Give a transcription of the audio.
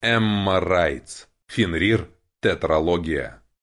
Эмма Райтс. Фенрир. Тетралогия.